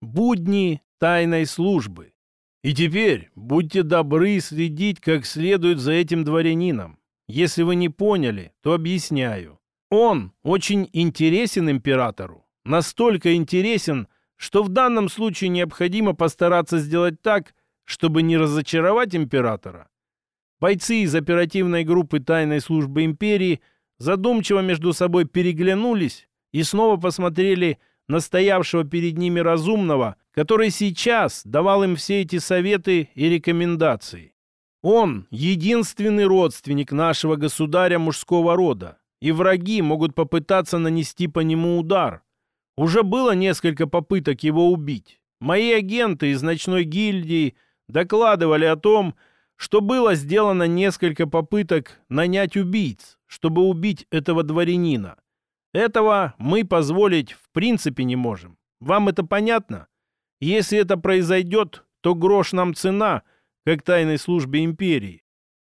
Будни тайной службы. И теперь будьте добры следить как следует за этим дворянином. Если вы не поняли, то объясняю. Он очень интересен императору. Настолько интересен, что в данном случае необходимо постараться сделать так, чтобы не разочаровать императора. Бойцы из оперативной группы тайной службы империи задумчиво между собой переглянулись и снова посмотрели на стоявшего перед ними разумного, который сейчас давал им все эти советы и рекомендации. Он — единственный родственник нашего государя мужского рода, и враги могут попытаться нанести по нему удар. Уже было несколько попыток его убить. Мои агенты из ночной гильдии докладывали о том, что было сделано несколько попыток нанять убийц, чтобы убить этого дворянина. Этого мы позволить в принципе не можем. Вам это понятно? Если это произойдет, то грош нам цена, как тайной службе империи.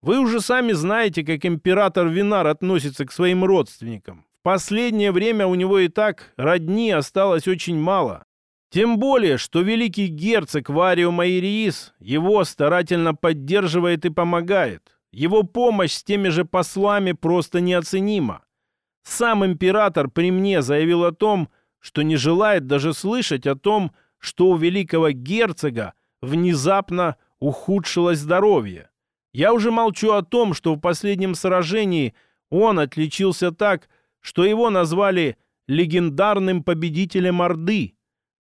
Вы уже сами знаете, как император Винар относится к своим родственникам. В последнее время у него и так родни осталось очень мало. Тем более, что великий герцог Варио Майриис его старательно поддерживает и помогает. Его помощь с теми же послами просто неоценима. Сам император при мне заявил о том, что не желает даже слышать о том, что у великого герцога внезапно ухудшилось здоровье. Я уже молчу о том, что в последнем сражении он отличился так, что его назвали легендарным победителем Орды.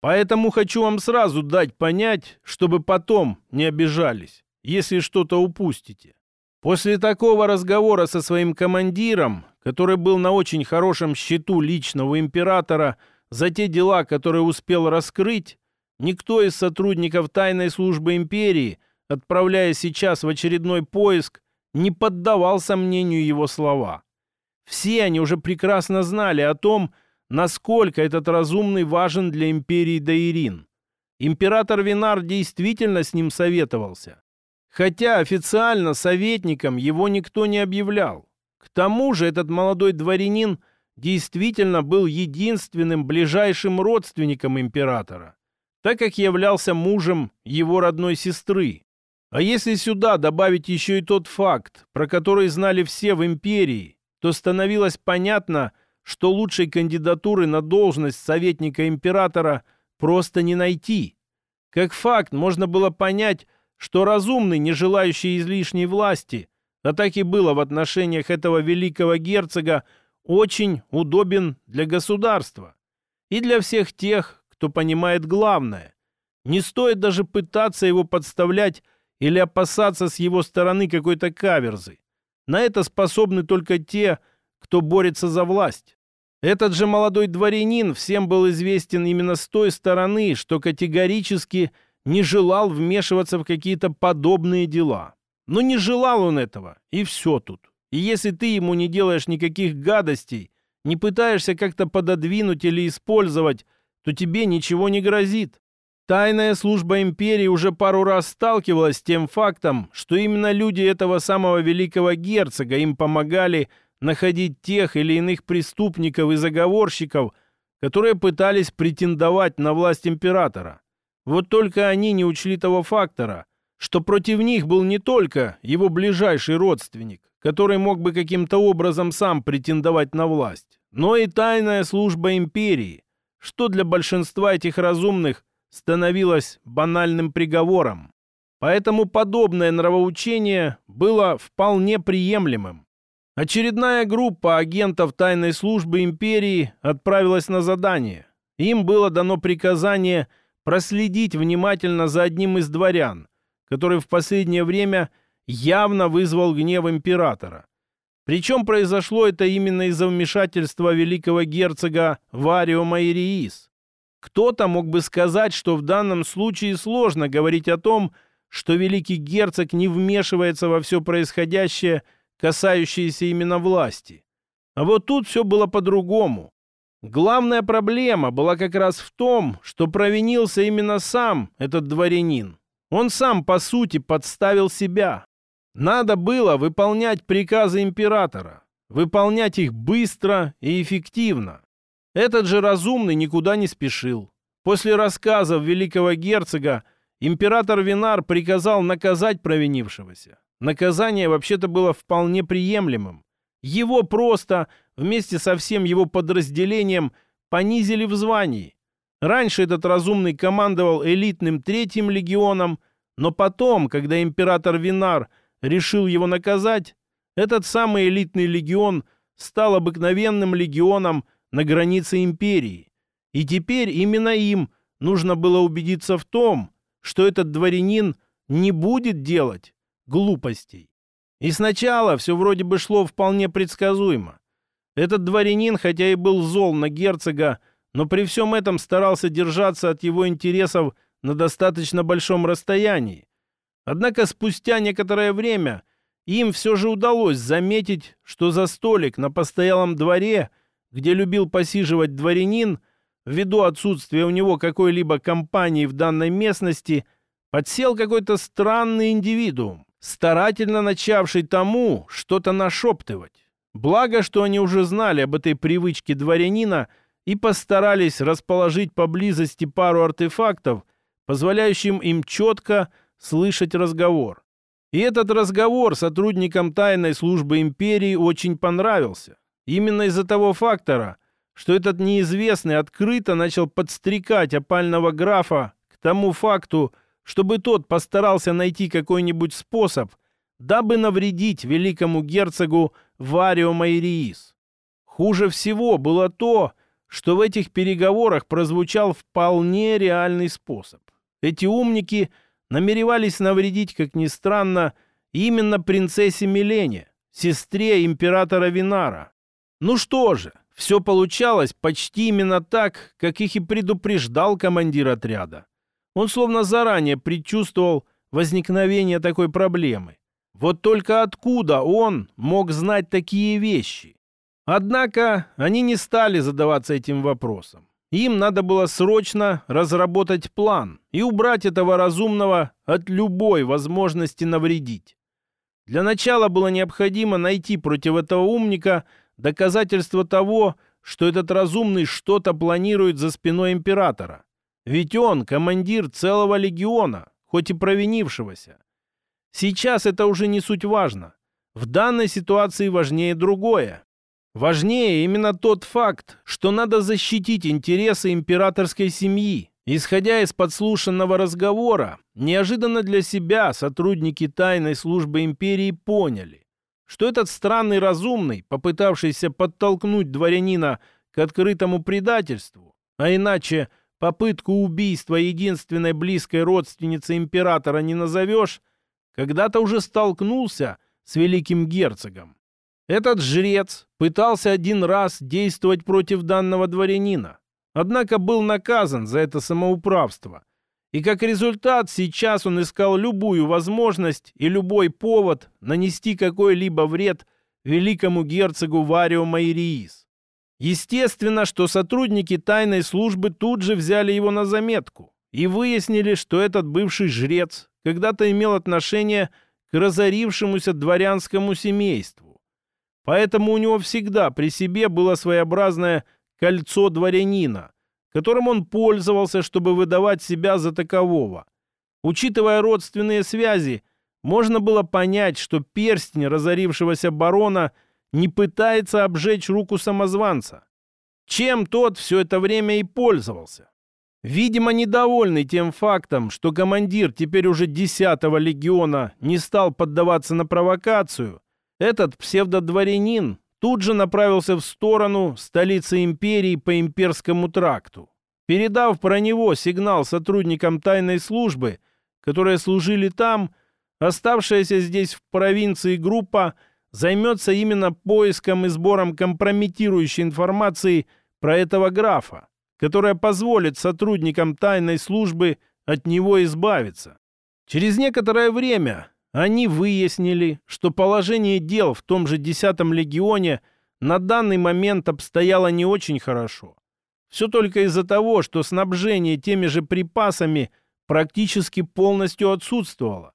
Поэтому хочу вам сразу дать понять, чтобы потом не обижались, если что-то упустите. После такого разговора со своим командиром который был на очень хорошем счету личного императора за те дела, которые успел раскрыть, никто из сотрудников тайной службы империи, отправляясь сейчас в очередной поиск, не поддавал сомнению его слова. Все они уже прекрасно знали о том, насколько этот разумный важен для империи Даирин. Император Винар действительно с ним советовался. Хотя официально советником его никто не объявлял. К тому же этот молодой дворянин действительно был единственным ближайшим родственником императора, так как являлся мужем его родной сестры. А если сюда добавить еще и тот факт, про который знали все в империи, то становилось понятно, что лучшей кандидатуры на должность советника императора просто не найти. Как факт можно было понять, что разумный, не желающий излишней власти – а так и было в отношениях этого великого герцога, очень удобен для государства и для всех тех, кто понимает главное. Не стоит даже пытаться его подставлять или опасаться с его стороны какой-то каверзы. На это способны только те, кто борется за власть. Этот же молодой дворянин всем был известен именно с той стороны, что категорически не желал вмешиваться в какие-то подобные дела. Но не желал он этого, и все тут. И если ты ему не делаешь никаких гадостей, не пытаешься как-то пододвинуть или использовать, то тебе ничего не грозит. Тайная служба империи уже пару раз сталкивалась с тем фактом, что именно люди этого самого великого герцога им помогали находить тех или иных преступников и заговорщиков, которые пытались претендовать на власть императора. Вот только они не учли того фактора – что против них был не только его ближайший родственник, который мог бы каким-то образом сам претендовать на власть, но и тайная служба империи, что для большинства этих разумных становилось банальным приговором. Поэтому подобное нравоучение было вполне приемлемым. Очередная группа агентов тайной службы империи отправилась на задание. Им было дано приказание проследить внимательно за одним из дворян – который в последнее время явно вызвал гнев императора. Причем произошло это именно из-за вмешательства великого герцога Варио Майриис. Кто-то мог бы сказать, что в данном случае сложно говорить о том, что великий герцог не вмешивается во все происходящее, касающееся именно власти. А вот тут все было по-другому. Главная проблема была как раз в том, что провинился именно сам этот дворянин. Он сам, по сути, подставил себя. Надо было выполнять приказы императора, выполнять их быстро и эффективно. Этот же разумный никуда не спешил. После рассказов великого герцога император Винар приказал наказать провинившегося. Наказание вообще-то было вполне приемлемым. Его просто вместе со всем его подразделением понизили в звании. Раньше этот разумный командовал элитным третьим легионом, но потом, когда император Винар решил его наказать, этот самый элитный легион стал обыкновенным легионом на границе империи. И теперь именно им нужно было убедиться в том, что этот дворянин не будет делать глупостей. И сначала все вроде бы шло вполне предсказуемо. Этот дворянин, хотя и был зол на герцога, но при всем этом старался держаться от его интересов на достаточно большом расстоянии. Однако спустя некоторое время им все же удалось заметить, что за столик на постоялом дворе, где любил посиживать дворянин, ввиду отсутствия у него какой-либо компании в данной местности, подсел какой-то странный индивидуум старательно начавший тому что-то нашептывать. Благо, что они уже знали об этой привычке дворянина и постарались расположить поблизости пару артефактов, позволяющим им четко слышать разговор. И этот разговор сотрудникам тайной службы империи очень понравился. Именно из-за того фактора, что этот неизвестный открыто начал подстрекать опального графа к тому факту, чтобы тот постарался найти какой-нибудь способ, дабы навредить великому герцогу Варио Майриис. Хуже всего было то, что в этих переговорах прозвучал вполне реальный способ. Эти умники намеревались навредить, как ни странно, именно принцессе Милене, сестре императора Винара. Ну что же, все получалось почти именно так, как их и предупреждал командир отряда. Он словно заранее предчувствовал возникновение такой проблемы. Вот только откуда он мог знать такие вещи? Однако они не стали задаваться этим вопросом. Им надо было срочно разработать план и убрать этого разумного от любой возможности навредить. Для начала было необходимо найти против этого умника доказательство того, что этот разумный что-то планирует за спиной императора. Ведь он командир целого легиона, хоть и провинившегося. Сейчас это уже не суть важно. В данной ситуации важнее другое. Важнее именно тот факт, что надо защитить интересы императорской семьи. Исходя из подслушанного разговора, неожиданно для себя сотрудники тайной службы империи поняли, что этот странный разумный, попытавшийся подтолкнуть дворянина к открытому предательству, а иначе попытку убийства единственной близкой родственницы императора не назовешь, когда-то уже столкнулся с великим герцогом. Этот жрец пытался один раз действовать против данного дворянина, однако был наказан за это самоуправство. И как результат сейчас он искал любую возможность и любой повод нанести какой-либо вред великому герцогу Варио Майриис. Естественно, что сотрудники тайной службы тут же взяли его на заметку и выяснили, что этот бывший жрец когда-то имел отношение к разорившемуся дворянскому семейству. Поэтому у него всегда при себе было своеобразное кольцо дворянина, которым он пользовался, чтобы выдавать себя за такового. Учитывая родственные связи, можно было понять, что перстень разорившегося барона – не пытается обжечь руку самозванца. Чем тот все это время и пользовался. Видимо, недовольный тем фактом, что командир теперь уже 10-го легиона не стал поддаваться на провокацию, этот псевдодворянин тут же направился в сторону столицы империи по имперскому тракту. Передав про него сигнал сотрудникам тайной службы, которые служили там, оставшаяся здесь в провинции группа займется именно поиском и сбором компрометирующей информации про этого графа, которая позволит сотрудникам тайной службы от него избавиться. Через некоторое время они выяснили, что положение дел в том же 10-м легионе на данный момент обстояло не очень хорошо. Все только из-за того, что снабжение теми же припасами практически полностью отсутствовало.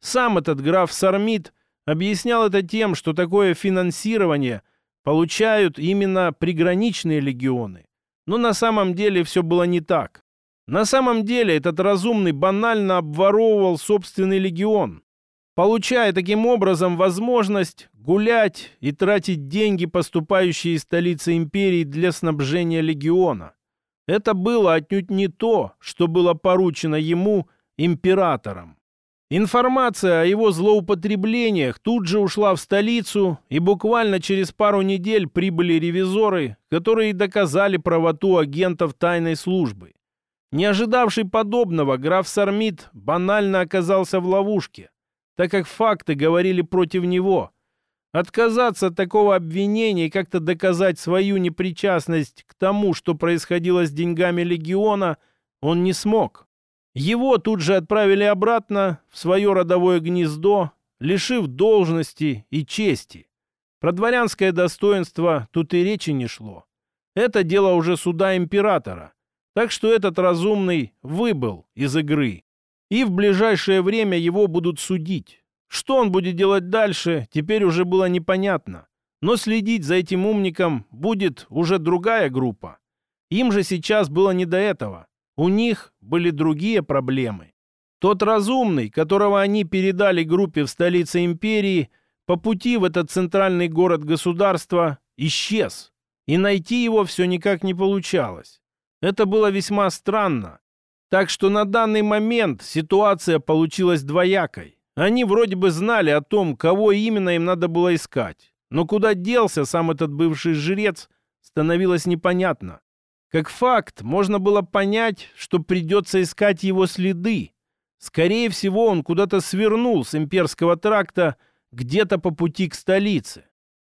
Сам этот граф Сармит объяснял это тем, что такое финансирование получают именно приграничные легионы. Но на самом деле все было не так. На самом деле этот разумный банально обворовывал собственный легион, получая таким образом возможность гулять и тратить деньги, поступающие из столицы империи для снабжения легиона. Это было отнюдь не то, что было поручено ему императором. Информация о его злоупотреблениях тут же ушла в столицу, и буквально через пару недель прибыли ревизоры, которые доказали правоту агентов тайной службы. Не ожидавший подобного, граф Сармит банально оказался в ловушке, так как факты говорили против него. Отказаться от такого обвинения и как-то доказать свою непричастность к тому, что происходило с деньгами легиона, он не смог. Его тут же отправили обратно в свое родовое гнездо, лишив должности и чести. Про дворянское достоинство тут и речи не шло. Это дело уже суда императора. Так что этот разумный выбыл из игры. И в ближайшее время его будут судить. Что он будет делать дальше, теперь уже было непонятно. Но следить за этим умником будет уже другая группа. Им же сейчас было не до этого. У них были другие проблемы. Тот разумный, которого они передали группе в столице империи, по пути в этот центральный город государства исчез. И найти его все никак не получалось. Это было весьма странно. Так что на данный момент ситуация получилась двоякой. Они вроде бы знали о том, кого именно им надо было искать. Но куда делся сам этот бывший жрец, становилось непонятно. Как факт, можно было понять, что придется искать его следы. Скорее всего, он куда-то свернул с имперского тракта где-то по пути к столице.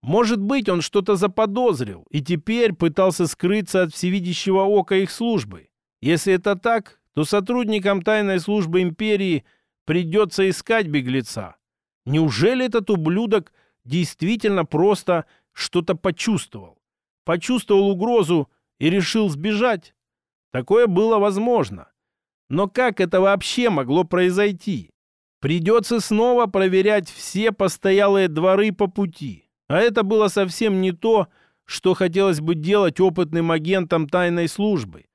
Может быть, он что-то заподозрил и теперь пытался скрыться от всевидящего ока их службы. Если это так, то сотрудникам тайной службы империи придется искать беглеца. Неужели этот ублюдок действительно просто что-то почувствовал? Почувствовал угрозу и решил сбежать. Такое было возможно. Но как это вообще могло произойти? Придется снова проверять все постоялые дворы по пути. А это было совсем не то, что хотелось бы делать опытным агентом тайной службы.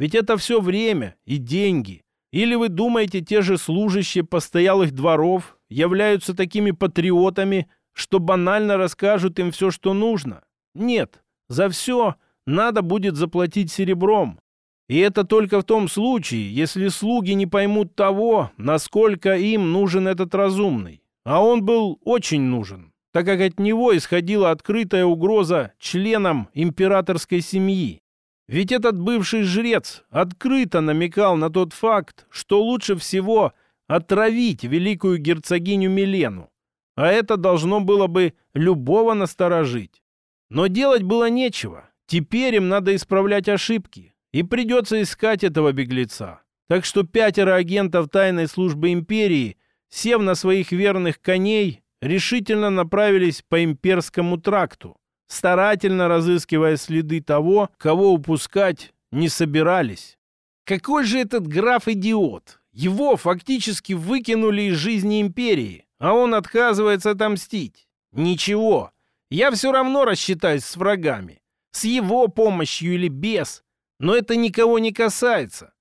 Ведь это все время и деньги. Или вы думаете, те же служащие постоялых дворов являются такими патриотами, что банально расскажут им все, что нужно? Нет, за все надо будет заплатить серебром. И это только в том случае, если слуги не поймут того, насколько им нужен этот разумный. А он был очень нужен, так как от него исходила открытая угроза членам императорской семьи. Ведь этот бывший жрец открыто намекал на тот факт, что лучше всего отравить великую герцогиню Милену. А это должно было бы любого насторожить. Но делать было нечего. Теперь им надо исправлять ошибки, и придется искать этого беглеца. Так что пятеро агентов тайной службы империи, сев на своих верных коней, решительно направились по имперскому тракту, старательно разыскивая следы того, кого упускать не собирались. Какой же этот граф идиот! Его фактически выкинули из жизни империи, а он отказывается отомстить. Ничего, я все равно рассчитаюсь с врагами с его помощью или без, но это никого не касается.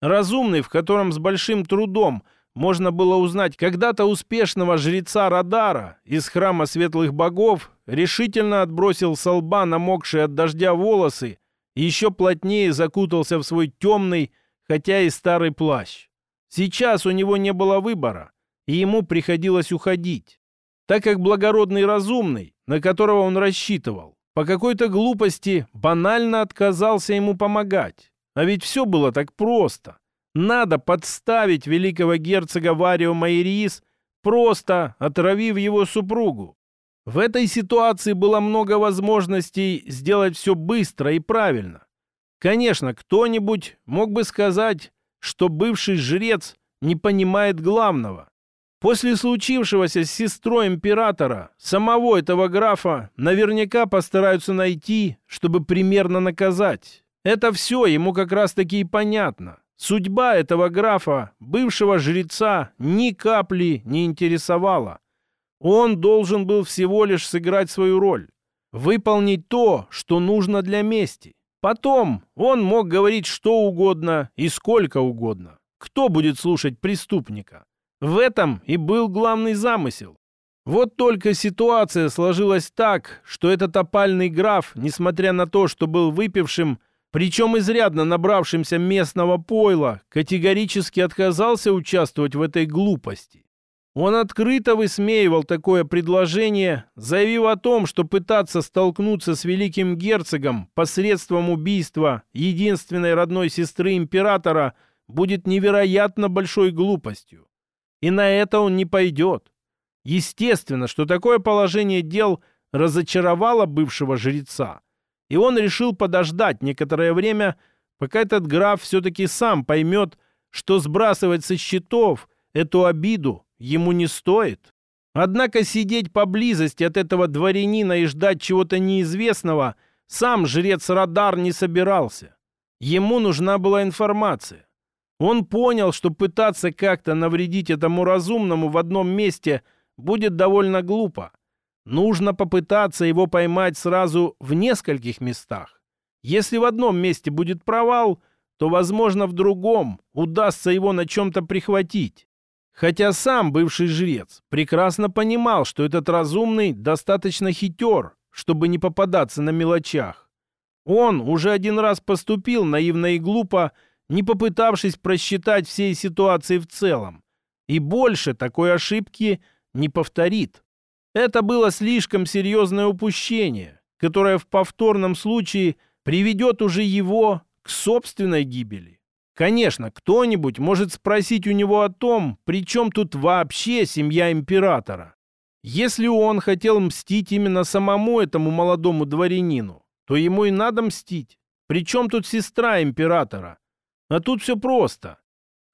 Разумный, в котором с большим трудом можно было узнать когда-то успешного жреца Радара из храма светлых богов, решительно отбросил со лба намокшие от дождя волосы и еще плотнее закутался в свой темный, хотя и старый плащ. Сейчас у него не было выбора, и ему приходилось уходить, так как благородный разумный, на которого он рассчитывал, по какой-то глупости банально отказался ему помогать. А ведь все было так просто. Надо подставить великого герцога Варио Майриис, просто отравив его супругу. В этой ситуации было много возможностей сделать все быстро и правильно. Конечно, кто-нибудь мог бы сказать, что бывший жрец не понимает главного. После случившегося с сестрой императора, самого этого графа наверняка постараются найти, чтобы примерно наказать. Это все ему как раз-таки и понятно. Судьба этого графа, бывшего жреца, ни капли не интересовала. Он должен был всего лишь сыграть свою роль. Выполнить то, что нужно для мести. Потом он мог говорить что угодно и сколько угодно. Кто будет слушать преступника? В этом и был главный замысел. Вот только ситуация сложилась так, что этот опальный граф, несмотря на то, что был выпившим, причем изрядно набравшимся местного пойла, категорически отказался участвовать в этой глупости. Он открыто высмеивал такое предложение, заявив о том, что пытаться столкнуться с великим герцогом посредством убийства единственной родной сестры императора будет невероятно большой глупостью. И на это он не пойдет. Естественно, что такое положение дел разочаровало бывшего жреца, и он решил подождать некоторое время, пока этот граф все-таки сам поймет, что сбрасывать со счетов эту обиду ему не стоит. Однако сидеть поблизости от этого дворянина и ждать чего-то неизвестного сам жрец Радар не собирался. Ему нужна была информация. Он понял, что пытаться как-то навредить этому разумному в одном месте будет довольно глупо. Нужно попытаться его поймать сразу в нескольких местах. Если в одном месте будет провал, то, возможно, в другом удастся его на чем-то прихватить. Хотя сам бывший жрец прекрасно понимал, что этот разумный достаточно хитер, чтобы не попадаться на мелочах. Он уже один раз поступил наивно и глупо, не попытавшись просчитать всей ситуации в целом. И больше такой ошибки не повторит. Это было слишком серьезное упущение, которое в повторном случае приведет уже его к собственной гибели. Конечно, кто-нибудь может спросить у него о том, при чем тут вообще семья императора. Если он хотел мстить именно самому этому молодому дворянину, то ему и надо мстить. Причем тут сестра императора? А тут все просто.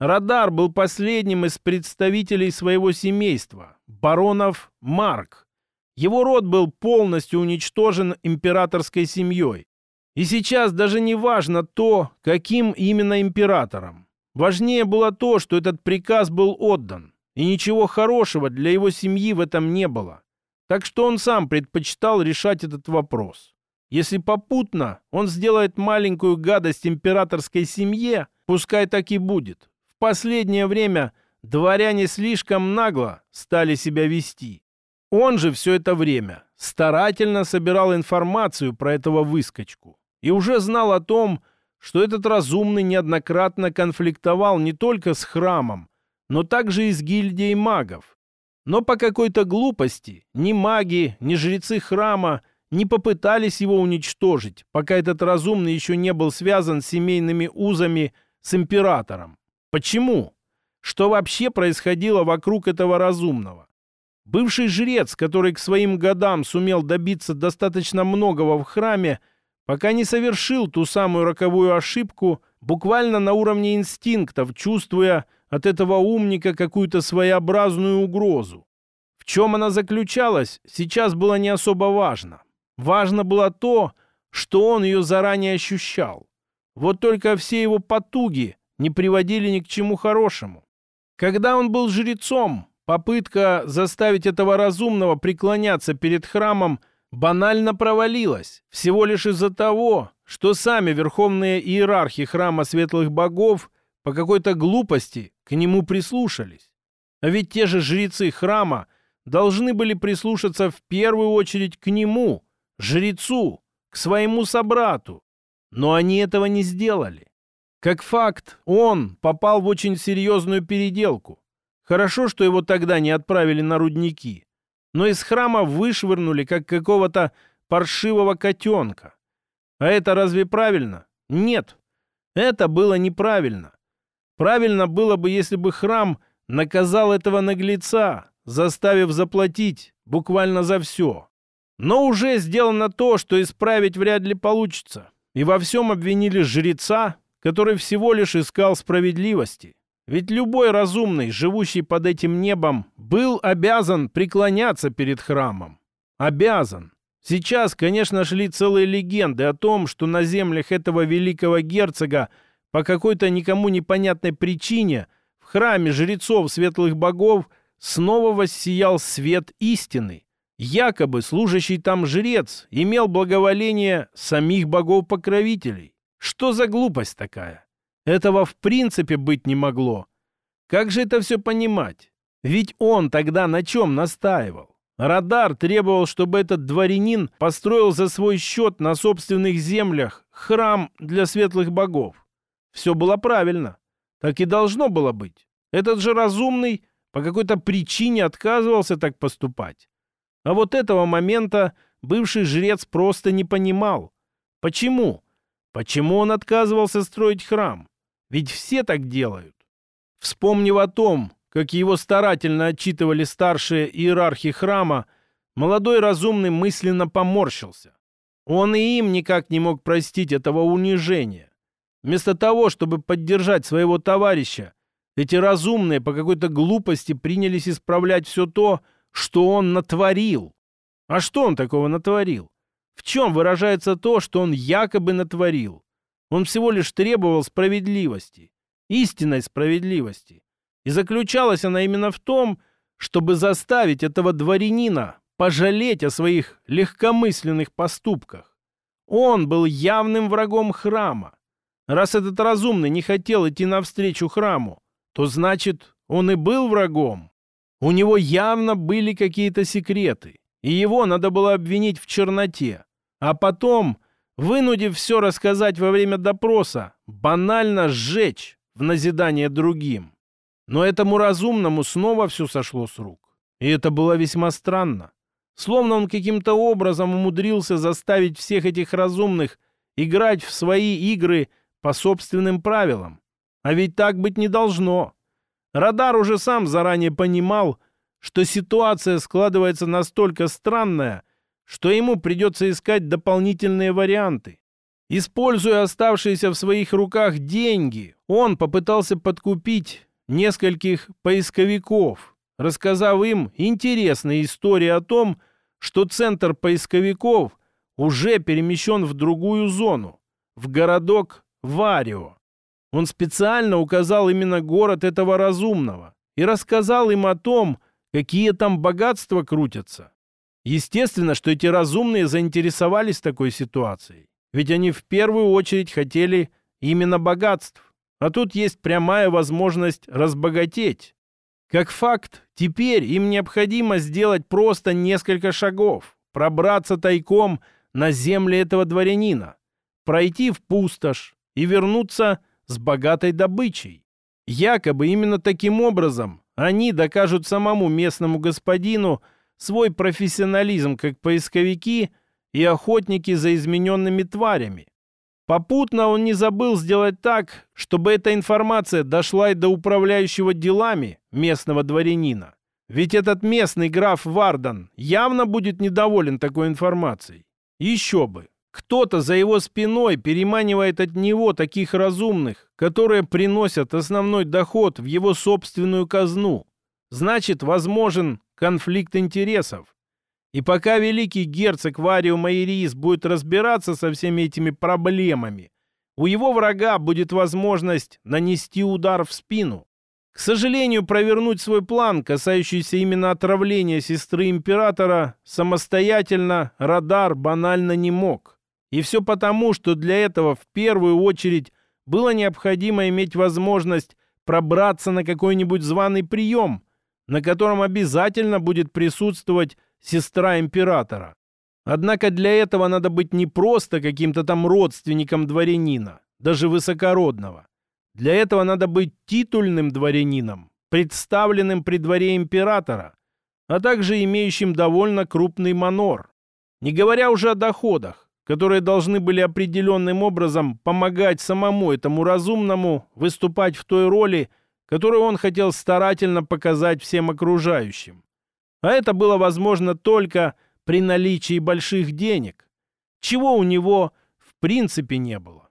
Радар был последним из представителей своего семейства, баронов Марк. Его род был полностью уничтожен императорской семьей. И сейчас даже не важно то, каким именно императором. Важнее было то, что этот приказ был отдан, и ничего хорошего для его семьи в этом не было. Так что он сам предпочитал решать этот вопрос. Если попутно он сделает маленькую гадость императорской семье, пускай так и будет. Последнее время дворяне слишком нагло стали себя вести. Он же все это время старательно собирал информацию про этого выскочку и уже знал о том, что этот разумный неоднократно конфликтовал не только с храмом, но также и с гильдией магов. Но по какой-то глупости ни маги, ни жрецы храма не попытались его уничтожить, пока этот разумный еще не был связан с семейными узами с императором. Почему? Что вообще происходило вокруг этого разумного? Бывший жрец, который к своим годам сумел добиться достаточно многого в храме, пока не совершил ту самую роковую ошибку, буквально на уровне инстинктов, чувствуя от этого умника какую-то своеобразную угрозу. В чем она заключалась, сейчас было не особо важно. Важно было то, что он ее заранее ощущал. Вот только все его потуги не приводили ни к чему хорошему. Когда он был жрецом, попытка заставить этого разумного преклоняться перед храмом – банально провалилась всего лишь из-за того, что сами верховные иерархи храма светлых богов по какой-то глупости к нему прислушались. А ведь те же жрецы храма должны были прислушаться в первую очередь к нему, жрецу, к своему собрату. Но они этого не сделали. Как факт, он попал в очень серьезную переделку. Хорошо, что его тогда не отправили на рудники но из храма вышвырнули, как какого-то паршивого котенка. А это разве правильно? Нет, это было неправильно. Правильно было бы, если бы храм наказал этого наглеца, заставив заплатить буквально за все. Но уже сделано то, что исправить вряд ли получится. И во всем обвинили жреца, который всего лишь искал справедливости. Ведь любой разумный, живущий под этим небом, был обязан преклоняться перед храмом. Обязан. Сейчас, конечно, шли целые легенды о том, что на землях этого великого герцога по какой-то никому непонятной причине в храме жрецов светлых богов снова воссиял свет истины. Якобы служащий там жрец имел благоволение самих богов-покровителей. Что за глупость такая? Этого в принципе быть не могло. Как же это все понимать? Ведь он тогда на чем настаивал? Радар требовал, чтобы этот дворянин построил за свой счет на собственных землях храм для светлых богов. Все было правильно. Так и должно было быть. Этот же разумный по какой-то причине отказывался так поступать. А вот этого момента бывший жрец просто не понимал. Почему? Почему он отказывался строить храм? Ведь все так делают. Вспомнив о том, как его старательно отчитывали старшие иерархи храма, молодой разумный мысленно поморщился. Он и им никак не мог простить этого унижения. Вместо того, чтобы поддержать своего товарища, эти разумные по какой-то глупости принялись исправлять все то, что он натворил. А что он такого натворил? В чем выражается то, что он якобы натворил? Он всего лишь требовал справедливости, истинной справедливости. И заключалась она именно в том, чтобы заставить этого дворянина пожалеть о своих легкомысленных поступках. Он был явным врагом храма. Раз этот разумный не хотел идти навстречу храму, то значит, он и был врагом. У него явно были какие-то секреты, и его надо было обвинить в черноте. А потом, вынудив все рассказать во время допроса, банально сжечь в назидание другим. Но этому разумному снова все сошло с рук. И это было весьма странно. Словно он каким-то образом умудрился заставить всех этих разумных играть в свои игры по собственным правилам. А ведь так быть не должно. Радар уже сам заранее понимал, что ситуация складывается настолько странная, что ему придется искать дополнительные варианты. Используя оставшиеся в своих руках деньги, он попытался подкупить нескольких поисковиков, рассказав им интересные истории о том, что центр поисковиков уже перемещен в другую зону, в городок Варио. Он специально указал именно город этого разумного и рассказал им о том, какие там богатства крутятся. Естественно, что эти разумные заинтересовались такой ситуацией, ведь они в первую очередь хотели именно богатств. А тут есть прямая возможность разбогатеть. Как факт, теперь им необходимо сделать просто несколько шагов, пробраться тайком на земли этого дворянина, пройти в пустошь и вернуться с богатой добычей. Якобы именно таким образом они докажут самому местному господину свой профессионализм как поисковики и охотники за измененными тварями. Попутно он не забыл сделать так, чтобы эта информация дошла и до управляющего делами местного дворянина. Ведь этот местный граф Вардан явно будет недоволен такой информацией. Еще бы. Кто-то за его спиной переманивает от него таких разумных, которые приносят основной доход в его собственную казну. Значит, возможен конфликт интересов. И пока великий герцог Варио Майрис будет разбираться со всеми этими проблемами, у его врага будет возможность нанести удар в спину. К сожалению, провернуть свой план, касающийся именно отравления сестры императора, самостоятельно Радар банально не мог. И все потому, что для этого в первую очередь было необходимо иметь возможность пробраться на какой-нибудь званый прием, на котором обязательно будет присутствовать сестра императора. Однако для этого надо быть не просто каким-то там родственником дворянина, даже высокородного. Для этого надо быть титульным дворянином, представленным при дворе императора, а также имеющим довольно крупный манор. Не говоря уже о доходах, которые должны были определенным образом помогать самому этому разумному выступать в той роли, которую он хотел старательно показать всем окружающим. А это было возможно только при наличии больших денег, чего у него в принципе не было.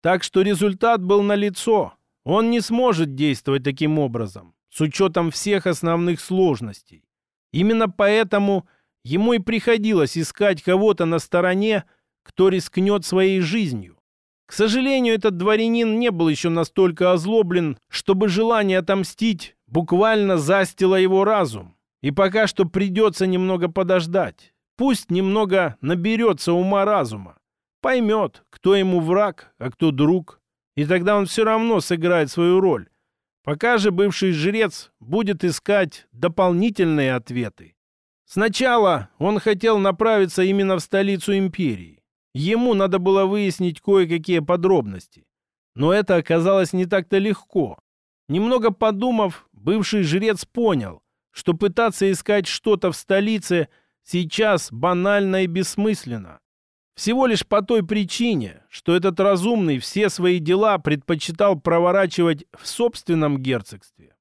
Так что результат был налицо. Он не сможет действовать таким образом, с учетом всех основных сложностей. Именно поэтому ему и приходилось искать кого-то на стороне, кто рискнет своей жизнью. К сожалению, этот дворянин не был еще настолько озлоблен, чтобы желание отомстить буквально застило его разум. И пока что придется немного подождать. Пусть немного наберется ума-разума. Поймет, кто ему враг, а кто друг. И тогда он все равно сыграет свою роль. Пока же бывший жрец будет искать дополнительные ответы. Сначала он хотел направиться именно в столицу империи. Ему надо было выяснить кое-какие подробности. Но это оказалось не так-то легко. Немного подумав, бывший жрец понял, что пытаться искать что-то в столице сейчас банально и бессмысленно. Всего лишь по той причине, что этот разумный все свои дела предпочитал проворачивать в собственном герцогстве.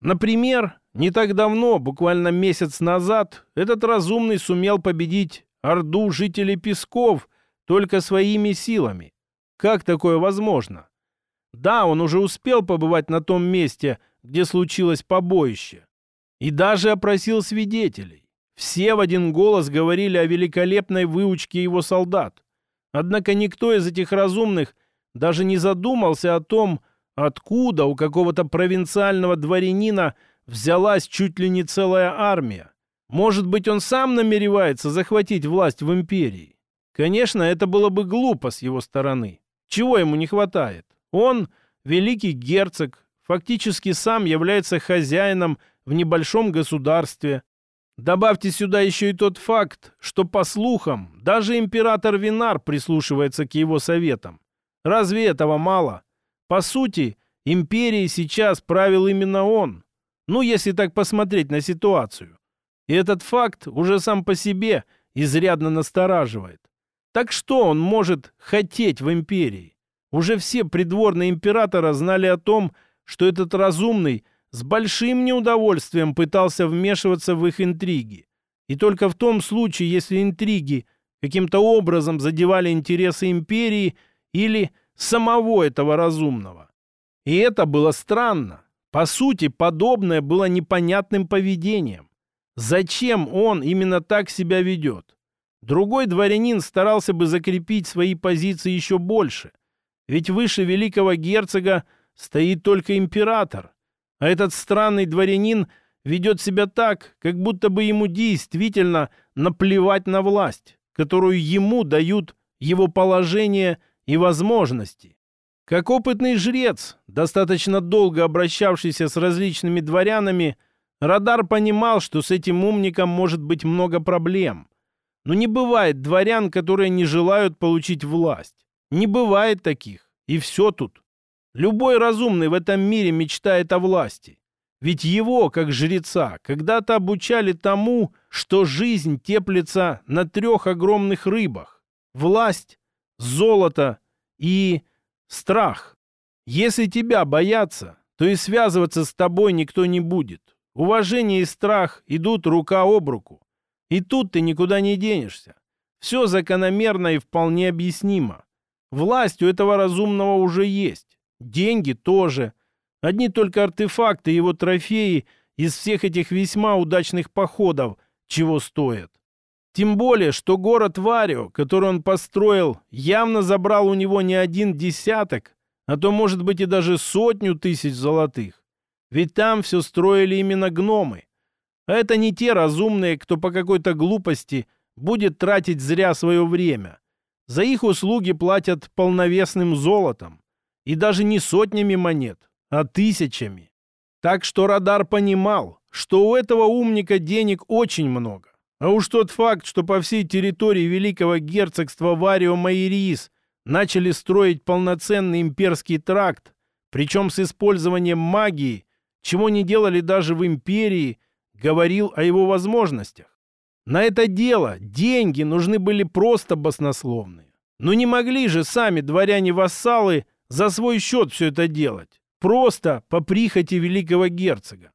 Например, не так давно, буквально месяц назад, этот разумный сумел победить орду жителей Песков только своими силами. Как такое возможно? Да, он уже успел побывать на том месте, где случилось побоище. И даже опросил свидетелей. Все в один голос говорили о великолепной выучке его солдат. Однако никто из этих разумных даже не задумался о том, откуда у какого-то провинциального дворянина взялась чуть ли не целая армия. Может быть, он сам намеревается захватить власть в империи? Конечно, это было бы глупо с его стороны. Чего ему не хватает? Он, великий герцог, фактически сам является хозяином в небольшом государстве, Добавьте сюда еще и тот факт, что, по слухам, даже император Винар прислушивается к его советам. Разве этого мало? По сути, империей сейчас правил именно он. Ну, если так посмотреть на ситуацию. И этот факт уже сам по себе изрядно настораживает. Так что он может хотеть в империи? Уже все придворные императора знали о том, что этот разумный – с большим неудовольствием пытался вмешиваться в их интриги. И только в том случае, если интриги каким-то образом задевали интересы империи или самого этого разумного. И это было странно. По сути, подобное было непонятным поведением. Зачем он именно так себя ведет? Другой дворянин старался бы закрепить свои позиции еще больше. Ведь выше великого герцога стоит только император. А этот странный дворянин ведет себя так, как будто бы ему действительно наплевать на власть, которую ему дают его положение и возможности. Как опытный жрец, достаточно долго обращавшийся с различными дворянами, Радар понимал, что с этим умником может быть много проблем. Но не бывает дворян, которые не желают получить власть. Не бывает таких. И все тут. Любой разумный в этом мире мечтает о власти. Ведь его, как жреца, когда-то обучали тому, что жизнь теплится на трех огромных рыбах. Власть, золото и страх. Если тебя боятся, то и связываться с тобой никто не будет. Уважение и страх идут рука об руку. И тут ты никуда не денешься. Все закономерно и вполне объяснимо. Власть у этого разумного уже есть. Деньги тоже. Одни только артефакты его трофеи из всех этих весьма удачных походов чего стоят. Тем более, что город Варио, который он построил, явно забрал у него не один десяток, а то, может быть, и даже сотню тысяч золотых. Ведь там все строили именно гномы. А это не те разумные, кто по какой-то глупости будет тратить зря свое время. За их услуги платят полновесным золотом. И даже не сотнями монет, а тысячами. Так что радар понимал, что у этого умника денег очень много. А уж тот факт, что по всей территории Великого Герцогства Варио Майриис начали строить полноценный имперский тракт, причем с использованием магии, чего не делали даже в империи, говорил о его возможностях. На это дело деньги нужны были просто баснословные. Но не могли же сами дворяне-вассалы за свой счет все это делать. Просто по прихоти великого герцога.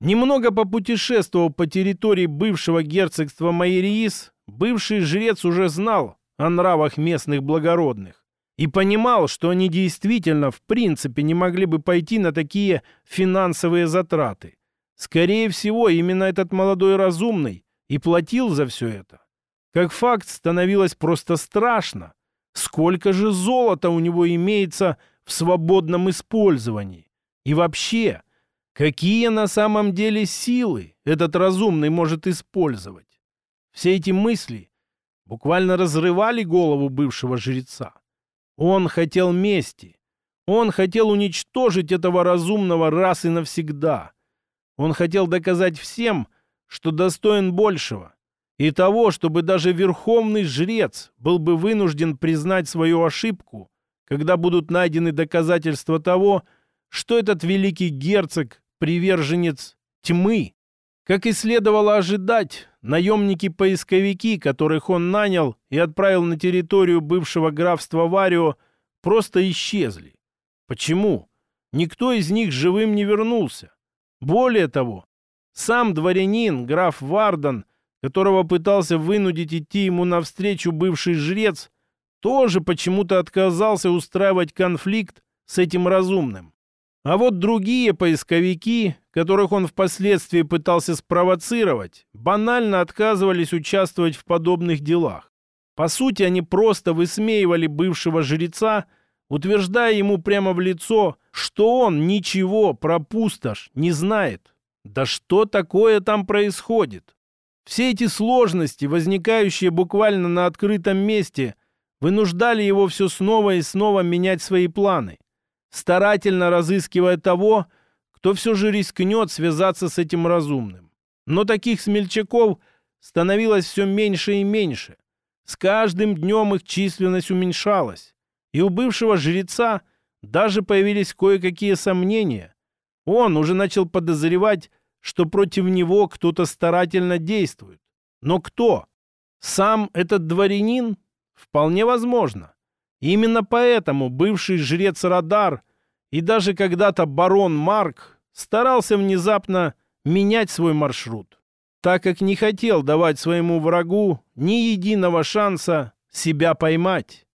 Немного попутешествовал по территории бывшего герцогства Майриис, бывший жрец уже знал о нравах местных благородных и понимал, что они действительно в принципе не могли бы пойти на такие финансовые затраты. Скорее всего, именно этот молодой разумный и платил за все это. Как факт, становилось просто страшно, Сколько же золота у него имеется в свободном использовании? И вообще, Какие на самом деле силы этот разумный может использовать? Все эти мысли буквально разрывали голову бывшего жреца. Он хотел мести. Он хотел уничтожить этого разумного раз и навсегда. Он хотел доказать всем, что достоин большего, и того, чтобы даже верховный жрец был бы вынужден признать свою ошибку, когда будут найдены доказательства того, что этот великий герцог – приверженец тьмы. Как и следовало ожидать, наемники-поисковики, которых он нанял и отправил на территорию бывшего графства Варио, просто исчезли. Почему? Никто из них живым не вернулся. Более того, сам дворянин, граф Вардан, которого пытался вынудить идти ему навстречу бывший жрец, тоже почему-то отказался устраивать конфликт с этим разумным. А вот другие поисковики, которых он впоследствии пытался спровоцировать, банально отказывались участвовать в подобных делах. По сути, они просто высмеивали бывшего жреца, утверждая ему прямо в лицо, что он ничего про пустошь не знает. Да что такое там происходит? Все эти сложности, возникающие буквально на открытом месте, вынуждали его все снова и снова менять свои планы старательно разыскивая того, кто все же рискнет связаться с этим разумным. Но таких смельчаков становилось все меньше и меньше. С каждым днем их численность уменьшалась, и у бывшего жреца даже появились кое-какие сомнения. Он уже начал подозревать, что против него кто-то старательно действует. Но кто? Сам этот дворянин? Вполне возможно. Именно поэтому бывший жрец Радар и даже когда-то барон Марк старался внезапно менять свой маршрут, так как не хотел давать своему врагу ни единого шанса себя поймать.